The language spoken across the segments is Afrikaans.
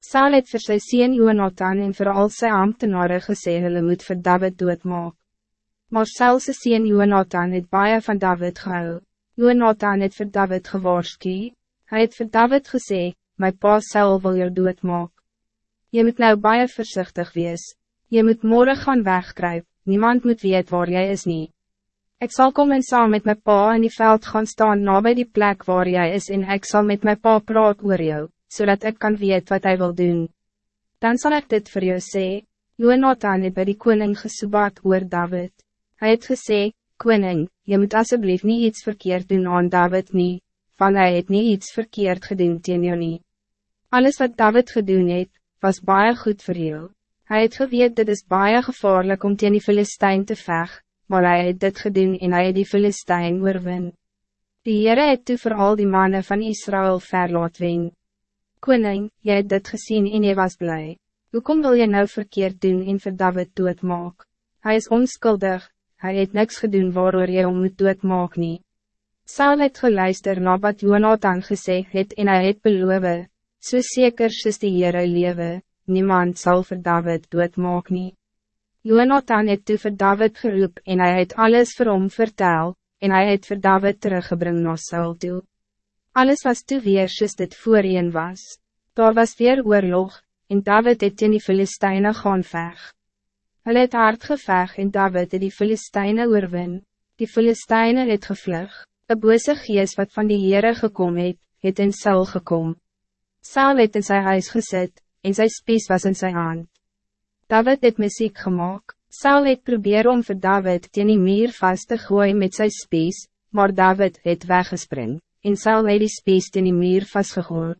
Saul het vir sy sien Jonathan en vir al sy ambtenare gesê hulle moet vir David doodmaak. Maar Saul sy sien Jonathan het baie van David gehou. Jonathan het vir David gewaarsku. Hij het vir David gesê, my pa Saul wil jou doodmaak. Je moet nou baie voorzichtig wees. Je moet morgen gaan wegkruip, niemand moet weet waar jij is niet. Ik zal komen samen met mijn pa in die veld gaan staan na bij die plek waar jij is en ik zal met mijn pa praat oor jou, zodat ik kan weet wat hij wil doen. Dan zal ik dit voor jou zeggen. Jonathan het by die koning gesoebaat oor David. Hij het gesê, koning, je moet alsjeblieft niet iets verkeerd doen aan David niet, van hij het niet iets verkeerd gedaan teen jou nie. Alles wat David gedoen het, was baie goed voor jou. Hij het geweet dit is baie gevaarlijk om teen die Filistijn te veg, maar hij het dit gedoen en hy het die Filistijn oorwin. Die Heere het toe vir al die mannen van Israël verlaat wen. Koning, jy het dit gezien en jy was blij. Hoekom wil je nou verkeerd doen en vir David doodmaak? Hij is onskuldig, hij het niks gedaan waarover jy om moet doodmaak nie. Saul het geluister na wat Jonathan gesê het en hy het beloof, so seker soos die Heere lewe, niemand zal voor David doodmaak nie. Jonathan het toe vir David geroep en hij het alles vir hom vertel, en hij het vir David teruggebring na Saul toe. Alles was toe weer soos dit voorheen was. Daar was weer oorlog, en David het in die Filisteine gaan veg. Hulle het hard geveg en David het die Filisteine oorwin. Die Filisteine het gevlug, een bose gees wat van die Heere gekom het, het in Saul gekom. Saul het in sy huis gezet, en sy spies was in zijn hand. David het muziek gemaakt. Saul het probeer om voor David teen die muur vast te gooien met zijn spies, maar David het weggespring, en Saul het die spies teen die muur vastgegooi.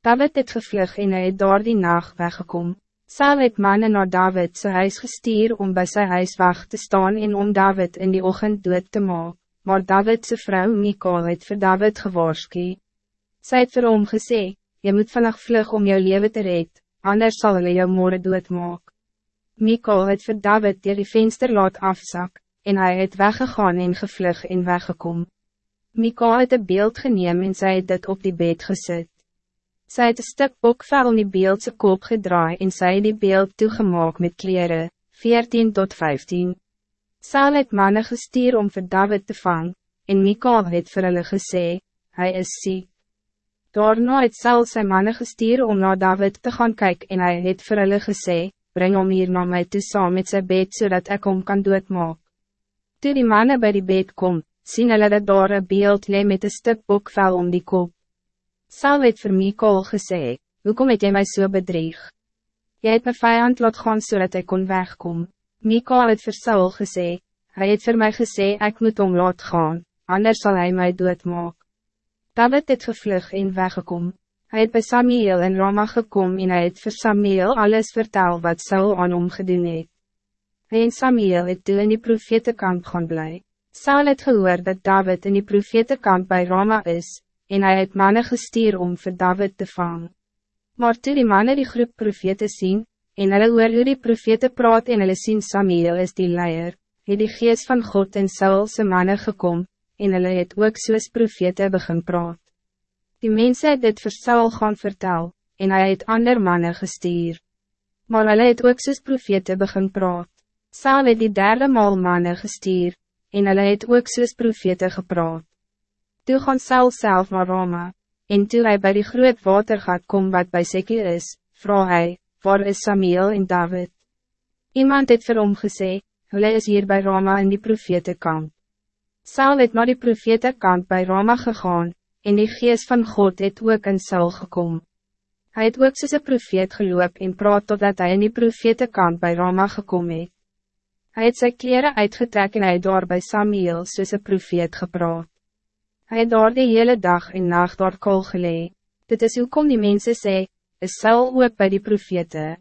David het gevlug en hy het door die nacht weggekom. Saul het mannen naar David sy huis gestuur om bij zijn huis wacht te staan en om David in die ochtend dood te maken. maar David zijn vrouw Mikal het voor David gewaarskie. Sy het vir hom gesê, je moet vannacht vlug om jou leven te red, anders zal hulle jou morgen doodmaak. Mikal het vir David dier die venster laat afzak, en hij het weggegaan en gevlug en weggekom. Mikal het een beeld geneem en sy het dit op die bed gezet. Sy het een stuk bokvel in die beeldse koop gedraai en sy het die beeld toegemaak met kleren, 14 tot 15. Saal het manne gestuur om voor David te vangen, en Mikal het vir hulle gesê, hy is ziek. Daarna het Saul sy manne gestuur om naar David te gaan kijken en hij het vir hulle gesê, breng hom hier naar mij toe saam met sy bed zodat ik hom kan doodmaak. Toe die manne bij die bed kom, sien hulle dat daar een beeld le met een stuk bokvel om die kop. Saul het vir Mikol gesê, hoekom het jy my so bedreig? Jy het my vijand laat gaan zodat ik kon wegkom. Mikol het vir Saul gesê, hy het vir my gesê ek moet om laat gaan, anders zal hij mij doodmaak. David het gevlug en weggekom. Hij het bij Samuel en Rama gekom en hy het vir Samuel alles vertel wat Saul aan hom gedoen het. Hy en Samuel het toe in die profetekamp gaan bly. Saul het gehoor dat David in die profetekamp bij Rama is, en hij het mannen gestuur om voor David te vangen. Maar toe die mannen die groep profete zien, en hulle oor hoe die profete praat en hulle sien Samuel is die leier, het die geest van God en Saulse mannen gekomen en hulle het ook soos profete begin praat. Die mense het dit vir Saul gaan vertel, en hij het ander mannen gestuur. Maar hulle het ook soos profete begin praat. Saul het die derde maal mannen gestuur, en hulle het ook soos profete gepraat. Toe gaan Saul self naar Roma, en toe hy by die groot water gaat kom wat by Sekie is, vraag hy, waar is Samuel en David? Iemand het vir hom gesê, hulle is hier bij Roma in die profete kamp. Saul het naar die profete kant bij Rama gegaan, en die geest van God het ook in Saul gekom. Hij het ook soos een profeet geloop en praat totdat hij in die profete kant bij Rama gekom het. Hij het sy kleren uitgetrek en hy het daar by Samuel soos een profeet gepraat. Hij het daar die hele dag en nacht daar kool gelee. Dit is hoe kom die mensen sê, is Saul ook bij die profete.